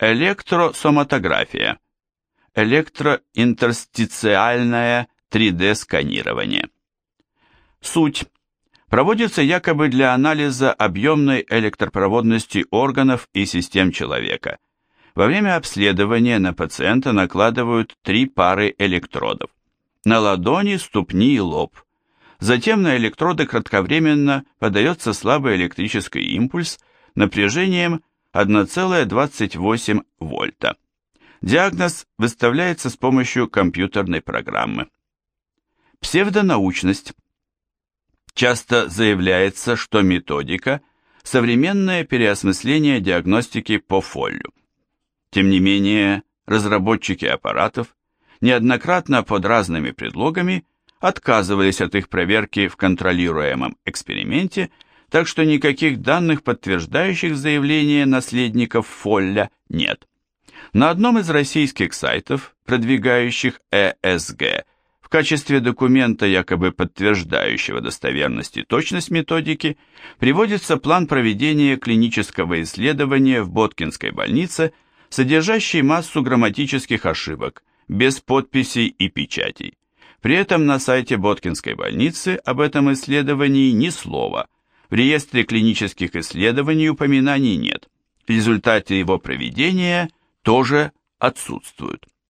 Электросоматография. Электроинтерстициальное 3D-сканирование. Суть. Проводится якобы для анализа объемной электропроводности органов и систем человека. Во время обследования на пациента накладывают три пары электродов. На ладони, ступни и лоб. Затем на электроды кратковременно подается слабый электрический импульс напряжением 1,28 вольта. Диагноз выставляется с помощью компьютерной программы. Псевдонаучность. Часто заявляется, что методика – современное переосмысление диагностики по фоллю. Тем не менее, разработчики аппаратов неоднократно под разными предлогами отказывались от их проверки в контролируемом эксперименте – так что никаких данных, подтверждающих заявление наследников Фолля, нет. На одном из российских сайтов, продвигающих ЭСГ, в качестве документа, якобы подтверждающего достоверность и точность методики, приводится план проведения клинического исследования в Боткинской больнице, содержащий массу грамматических ошибок, без подписей и печатей. При этом на сайте Боткинской больницы об этом исследовании ни слова – в реестре клинических исследований упоминаний нет. Результаты его проведения тоже отсутствуют.